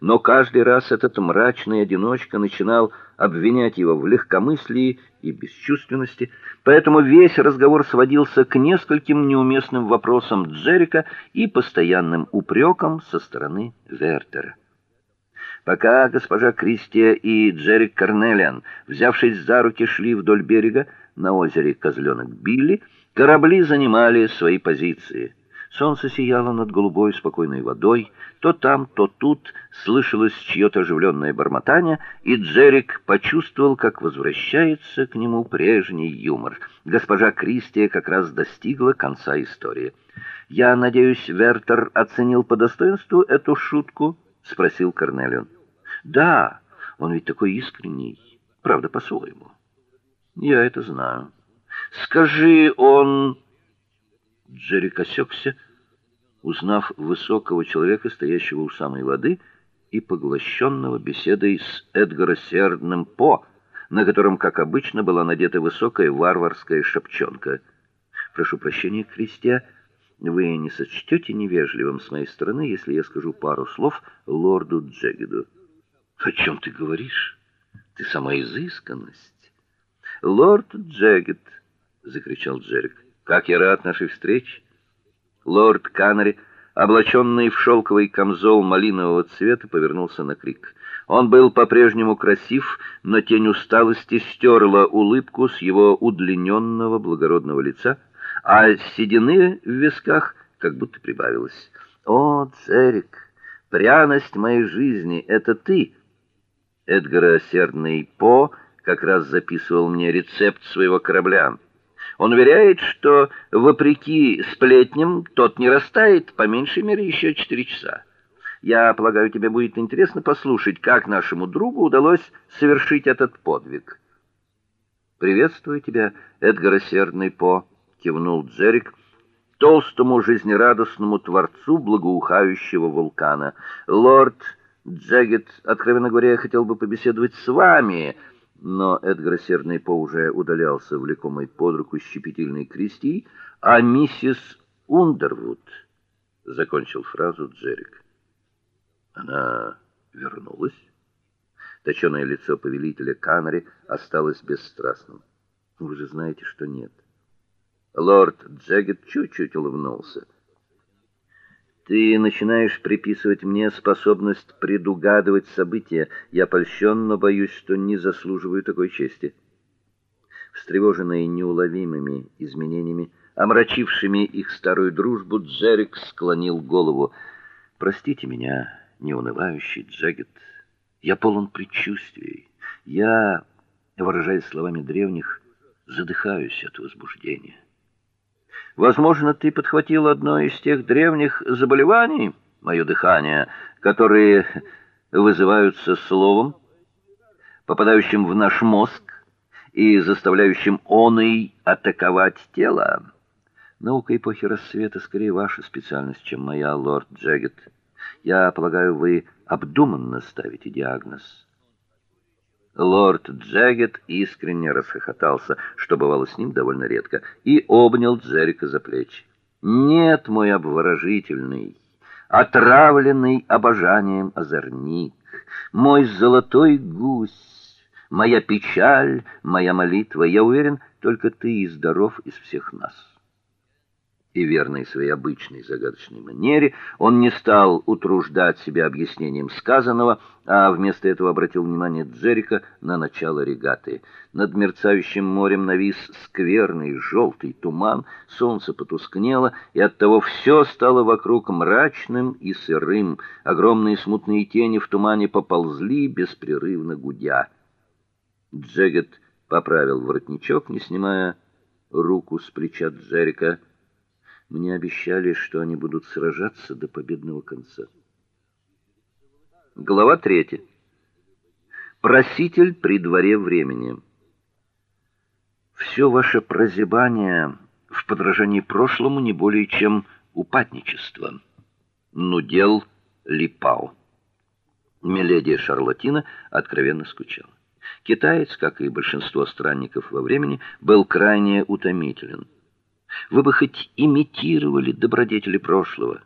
но каждый раз этот мрачный одиночка начинал обвинять его в легкомыслии и бесчувственности, поэтому весь разговор сводился к нескольким неуместным вопросам Джерика и постоянным упрекам со стороны Вертера. Пока госпожа Кристия и Джерик Карнелиан, взявшись за руки, шли вдоль берега на озере Козленок Билли, корабли занимали свои позиции. Солнце сияло над голубой спокойной водой, то там, то тут слышалось чьё-то оживленное бормотание, и Джерик почувствовал, как возвращается к нему прежний юмор. Госпожа Кристия как раз достигла конца истории. Я надеюсь, Вертер оценил по достоинству эту шутку, спросил Корнелион. Да, он ведь такой искренний, правда, по-своему. Я это знаю. Скажи, он Джерри осекся, узнав высокого человека, стоящего у самой воды и поглощенного беседой с Эдгара Сердным По, на котором, как обычно, была надета высокая варварская шапчонка. Прошу прощения, Кристия, вы не сочтете невежливым с моей стороны, если я скажу пару слов лорду Джегиду. О чем ты говоришь? Ты сама изысканность. Лорд Джегид, закричал Джерик. Как я рад нашей встрече. Лорд Канари, облаченный в шелковый камзол малинового цвета, повернулся на крик. Он был по-прежнему красив, но тень усталости стерла улыбку с его удлиненного благородного лица, а седины в висках как будто прибавилось. О, Церик, пряность моей жизни это ты. Эдгар Сердный По как раз записывал мне рецепт своего корабля. Он уверяет, что вопреки сплетням тот не растает по меньшей мере еще четыре часа. Я полагаю, тебе будет интересно послушать, как нашему другу удалось совершить этот подвиг. Приветствую тебя, Эдгар Сердный По, кивнул Джерик толстому жизнерадостному творцу благоухающего вулкана. Лорд Джегет, откровенно говоря, я хотел бы побеседовать с вами но Эдгар Серный По уже удалялся, влекомый под руку щепетильной Кристи, а миссис Ундервуд закончил фразу Джерик. Она вернулась. Точёное лицо повелителя Канари осталось бесстрастным. Вы же знаете, что нет. Лорд Джегет чуть-чуть улыбнулся. Ты начинаешь приписывать мне способность предугадывать события. Я польщен, но боюсь, что не заслуживаю такой чести. Встревоженный неуловимыми изменениями, омрачившими их старую дружбу, Джерик склонил голову. Простите меня, неунывающий Джегет. Я полон предчувствий. Я, выражаясь словами древних, задыхаюсь от возбуждения. Возможно, ты подхватил одно из тех древних заболеваний, мое дыхание, которые вызываются словом, попадающим в наш мозг и заставляющим оный атаковать тело. Наука эпохи рассвета скорее ваша специальность, чем моя, лорд Джегет. Я полагаю, вы обдуманно ставите диагноз. Лорд Джаггет искренне расхохотался, что бывало с ним довольно редко, и обнял Джерика за плечи. "Нет, мой обворожительный, отравленный обожанием озорник, мой золотой гусь, моя печаль, моя молитва, я уверен, только ты и здоров из всех нас" и верной своей обычной загадочной манере, он не стал утруждать себя объяснением сказанного, а вместо этого обратил внимание Джерика на начало регаты. Над мерцающим морем навис скверный желтый туман, солнце потускнело, и оттого все стало вокруг мрачным и сырым. Огромные смутные тени в тумане поползли, беспрерывно гудя. Джегет поправил воротничок, не снимая руку с плеча Джерика. Мне обещали, что они будут сражаться до победного конца. Глава 3. Проситель при дворе времени. Все ваше прозябание в подражании прошлому не более чем упадничество. Нудел Липао. Миледи Шарлатина откровенно скучала. Китаец, как и большинство странников во времени, был крайне утомителен. Вы бы хоть имитировали добродетели прошлого.